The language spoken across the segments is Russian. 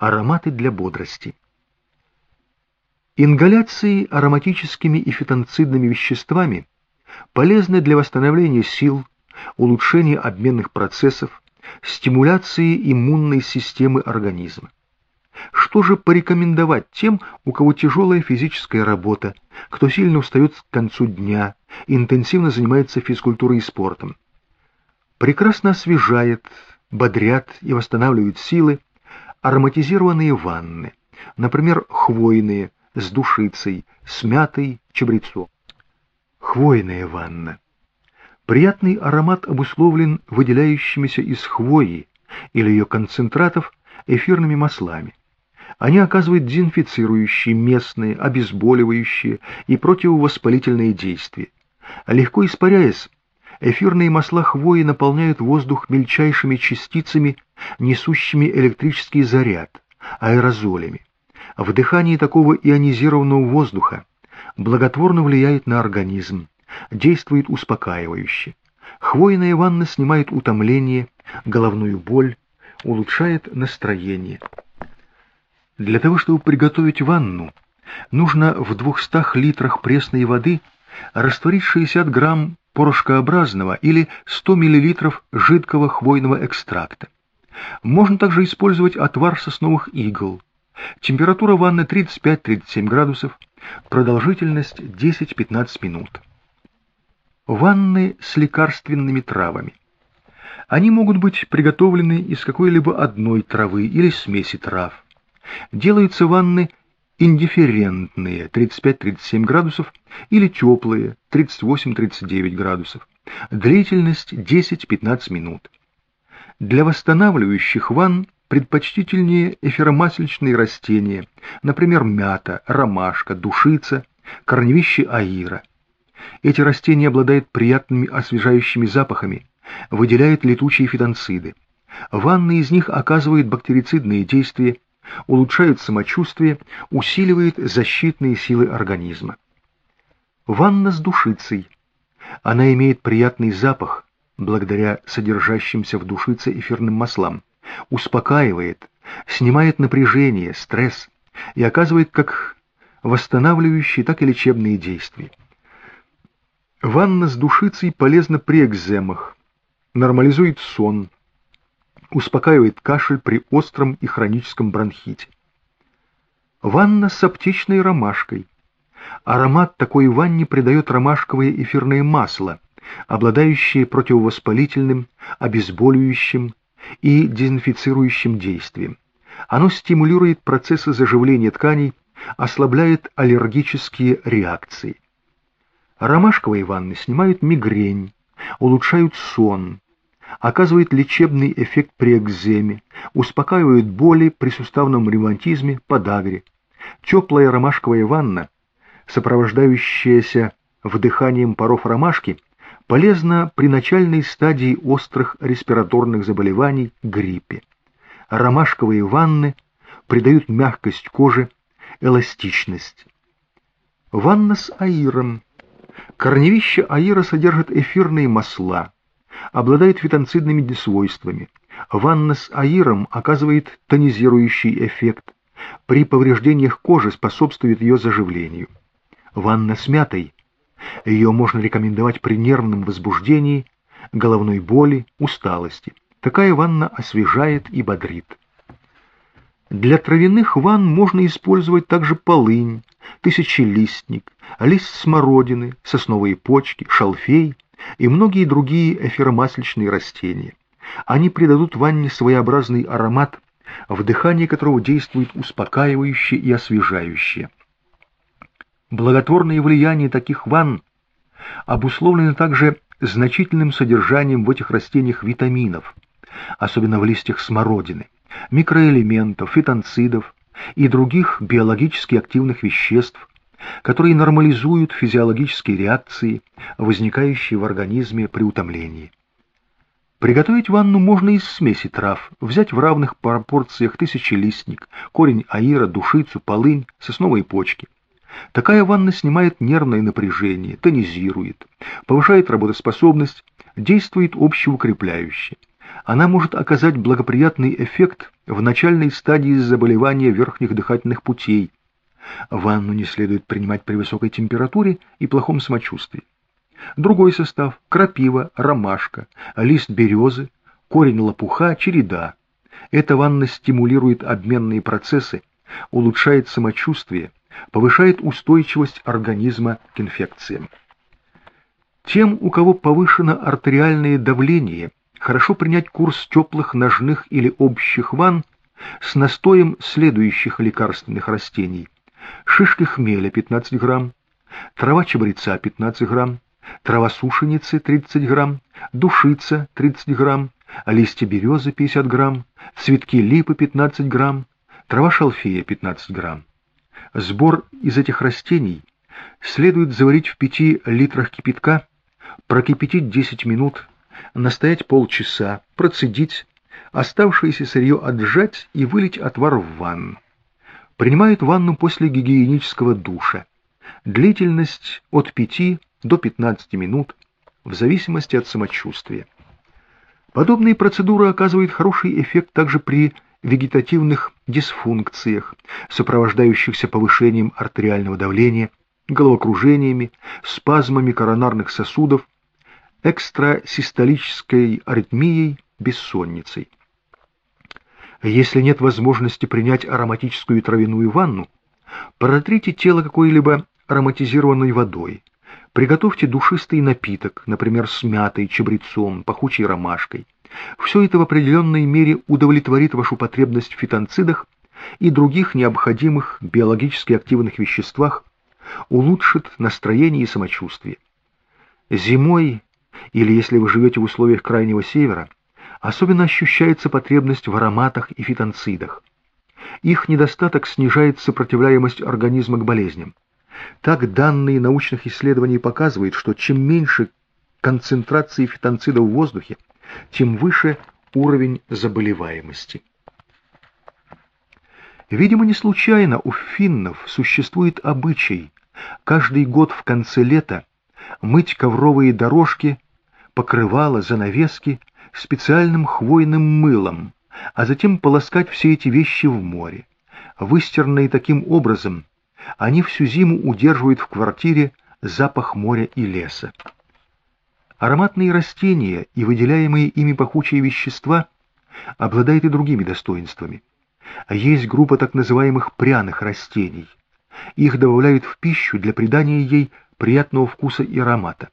Ароматы для бодрости. Ингаляции ароматическими и фитонцидными веществами полезны для восстановления сил, улучшения обменных процессов, стимуляции иммунной системы организма. Что же порекомендовать тем, у кого тяжелая физическая работа, кто сильно устает к концу дня, интенсивно занимается физкультурой и спортом? Прекрасно освежает, бодрят и восстанавливают силы ароматизированные ванны, например, хвойные, с душицей, с мятой, чабрецом. Хвойная ванна. Приятный аромат обусловлен выделяющимися из хвои или ее концентратов эфирными маслами. Они оказывают дезинфицирующие, местные, обезболивающие и противовоспалительные действия. Легко испаряясь, эфирные масла хвои наполняют воздух мельчайшими частицами, несущими электрический заряд, аэрозолями. Вдыхание такого ионизированного воздуха благотворно влияет на организм, действует успокаивающе. Хвойная ванна снимает утомление, головную боль, улучшает настроение. Для того, чтобы приготовить ванну, нужно в 200 литрах пресной воды растворить 60 грамм порошкообразного или 100 мл жидкого хвойного экстракта. Можно также использовать отвар сосновых игл. Температура ванны 35-37 градусов, продолжительность 10-15 минут. Ванны с лекарственными травами. Они могут быть приготовлены из какой-либо одной травы или смеси трав. Делаются ванны индифферентные 35-37 градусов или теплые 38-39 градусов. Длительность 10-15 минут. Для восстанавливающих ванн предпочтительнее эфиромасличные растения, например, мята, ромашка, душица, корневище аира. Эти растения обладают приятными освежающими запахами, выделяют летучие фитонциды. Ванны из них оказывают бактерицидные действия, улучшают самочувствие, усиливают защитные силы организма. Ванна с душицей. Она имеет приятный запах, благодаря содержащимся в душице эфирным маслам, успокаивает, снимает напряжение, стресс и оказывает как восстанавливающие, так и лечебные действия. Ванна с душицей полезна при экземах, нормализует сон, успокаивает кашель при остром и хроническом бронхите. Ванна с аптечной ромашкой. Аромат такой ванне придает ромашковое эфирное масло, обладающее противовоспалительным, обезболивающим и дезинфицирующим действием. Оно стимулирует процессы заживления тканей, ослабляет аллергические реакции. Ромашковые ванны снимают мигрень, улучшают сон, оказывает лечебный эффект при экземе, успокаивает боли при суставном ревматизме, подагре. Теплая ромашковая ванна, сопровождающаяся вдыханием паров ромашки, полезна при начальной стадии острых респираторных заболеваний гриппе. Ромашковые ванны придают мягкость коже, эластичность. Ванна с аиром. Корневище аира содержит эфирные масла, обладает фитонцидными свойствами. Ванна с аиром оказывает тонизирующий эффект. При повреждениях кожи способствует ее заживлению. Ванна с мятой. Ее можно рекомендовать при нервном возбуждении, головной боли, усталости. Такая ванна освежает и бодрит. Для травяных ванн можно использовать также полынь, тысячелистник, лист смородины, сосновые почки, шалфей – и многие другие эфиромасличные растения. Они придадут ванне своеобразный аромат, вдыхание которого действует успокаивающе и освежающе. Благотворное влияние таких ванн обусловлено также значительным содержанием в этих растениях витаминов, особенно в листьях смородины, микроэлементов, фитонцидов и других биологически активных веществ, которые нормализуют физиологические реакции, возникающие в организме при утомлении. Приготовить ванну можно из смеси трав, взять в равных пропорциях тысячелистник, корень аира, душицу, полынь, сосновые почки. Такая ванна снимает нервное напряжение, тонизирует, повышает работоспособность, действует общеукрепляюще. Она может оказать благоприятный эффект в начальной стадии заболевания верхних дыхательных путей. Ванну не следует принимать при высокой температуре и плохом самочувствии. Другой состав – крапива, ромашка, лист березы, корень лопуха, череда. Эта ванна стимулирует обменные процессы, улучшает самочувствие, повышает устойчивость организма к инфекциям. Тем, у кого повышено артериальное давление, хорошо принять курс теплых ножных или общих ванн с настоем следующих лекарственных растений. Шишки хмеля 15 грамм, трава чабреца 15 грамм, трава сушеницы 30 грамм, душица 30 грамм, листья березы 50 грамм, цветки липы 15 грамм, трава шалфея 15 грамм. Сбор из этих растений следует заварить в 5 литрах кипятка, прокипятить 10 минут, настоять полчаса, процедить, оставшееся сырье отжать и вылить отвар в ванну. Принимают ванну после гигиенического душа. Длительность от 5 до 15 минут, в зависимости от самочувствия. Подобные процедуры оказывают хороший эффект также при вегетативных дисфункциях, сопровождающихся повышением артериального давления, головокружениями, спазмами коронарных сосудов, экстрасистолической аритмией, бессонницей. Если нет возможности принять ароматическую травяную ванну, протрите тело какой-либо ароматизированной водой, Приготовьте душистый напиток, например, с мятой, чабрецом, пахучей ромашкой. Все это в определенной мере удовлетворит вашу потребность в фитонцидах и других необходимых биологически активных веществах, улучшит настроение и самочувствие. Зимой, или если вы живете в условиях Крайнего Севера, особенно ощущается потребность в ароматах и фитонцидах. Их недостаток снижает сопротивляемость организма к болезням. Так данные научных исследований показывают, что чем меньше концентрации фитонцидов в воздухе, тем выше уровень заболеваемости. Видимо, не случайно у финнов существует обычай каждый год в конце лета мыть ковровые дорожки, покрывала, занавески специальным хвойным мылом, а затем полоскать все эти вещи в море. Выстиранные таким образом, они всю зиму удерживают в квартире запах моря и леса. Ароматные растения и выделяемые ими пахучие вещества обладают и другими достоинствами. Есть группа так называемых пряных растений. Их добавляют в пищу для придания ей приятного вкуса и аромата.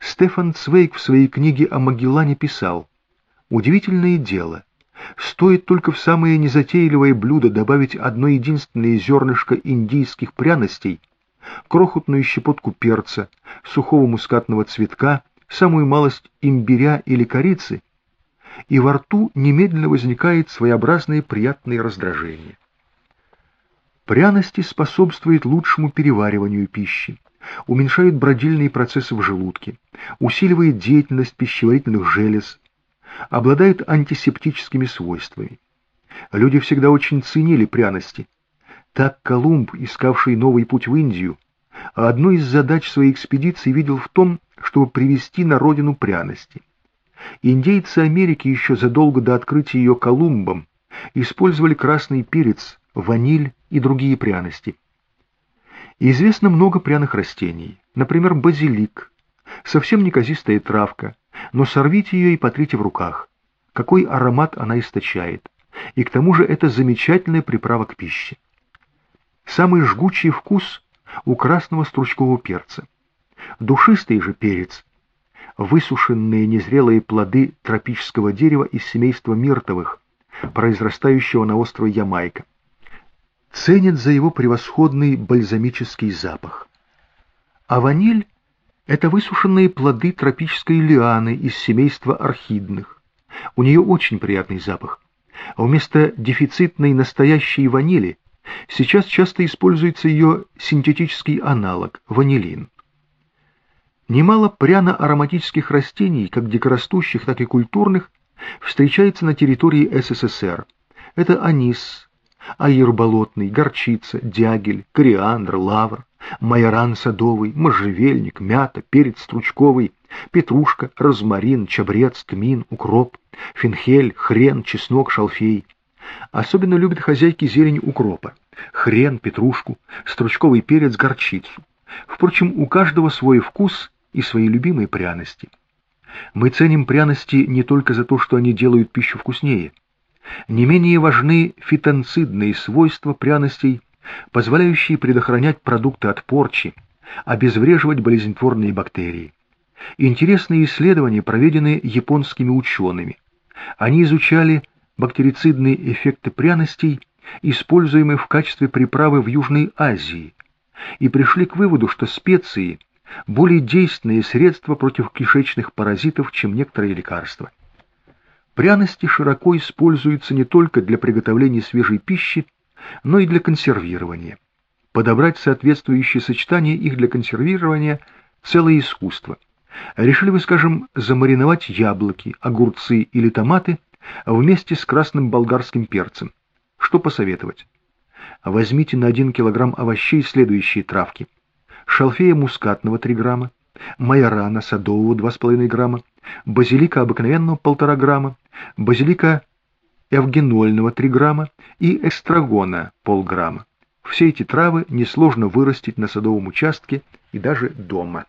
Стефан Цвейк в своей книге о Магеллане писал «Удивительное дело, Стоит только в самое незатейливое блюдо добавить одно единственное зернышко индийских пряностей, крохотную щепотку перца, сухого мускатного цветка, самую малость имбиря или корицы, и во рту немедленно возникает своеобразное приятное раздражение. Пряности способствуют лучшему перевариванию пищи, уменьшают бродильные процессы в желудке, усиливает деятельность пищеварительных желез, обладают антисептическими свойствами. Люди всегда очень ценили пряности. Так Колумб, искавший новый путь в Индию, одну из задач своей экспедиции видел в том, чтобы привести на родину пряности. Индейцы Америки еще задолго до открытия ее Колумбом использовали красный перец, ваниль и другие пряности. Известно много пряных растений, например, базилик, совсем неказистая травка, но сорвите ее и потрите в руках. Какой аромат она источает. И к тому же это замечательная приправа к пище. Самый жгучий вкус у красного стручкового перца. Душистый же перец. Высушенные незрелые плоды тропического дерева из семейства миртовых, произрастающего на острове Ямайка. Ценят за его превосходный бальзамический запах. А ваниль это высушенные плоды тропической лианы из семейства орхидных. У нее очень приятный запах. А вместо дефицитной настоящей ванили сейчас часто используется ее синтетический аналог – ванилин. Немало пряно-ароматических растений, как дикорастущих, так и культурных, встречается на территории СССР. Это анис, аир болотный, горчица, дягель, кориандр, лавр, майоран садовый, можжевельник, мята, перец стручковый, петрушка, розмарин, чабрец, тмин, укроп, фенхель, хрен, чеснок, шалфей. Особенно любят хозяйки зелень укропа, хрен, петрушку, стручковый перец, горчицу. Впрочем, у каждого свой вкус и свои любимые пряности. Мы ценим пряности не только за то, что они делают пищу вкуснее. Не менее важны фитонцидные свойства пряностей, позволяющие предохранять продукты от порчи, обезвреживать болезнетворные бактерии. Интересные исследования проведены японскими учеными. Они изучали бактерицидные эффекты пряностей, используемые в качестве приправы в Южной Азии, и пришли к выводу, что специи – более действенные средства против кишечных паразитов, чем некоторые лекарства. Пряности широко используются не только для приготовления свежей пищи, но и для консервирования. Подобрать соответствующее сочетание их для консервирования – целое искусство. Решили вы, скажем, замариновать яблоки, огурцы или томаты вместе с красным болгарским перцем. Что посоветовать? Возьмите на 1 кг овощей следующие травки. Шалфея мускатного 3 грамма, майорана садового 2,5 грамма, базилика обыкновенного 1,5 грамма, базилика эвгенольного 3 грамма и эстрагона полграмма. Все эти травы несложно вырастить на садовом участке и даже дома.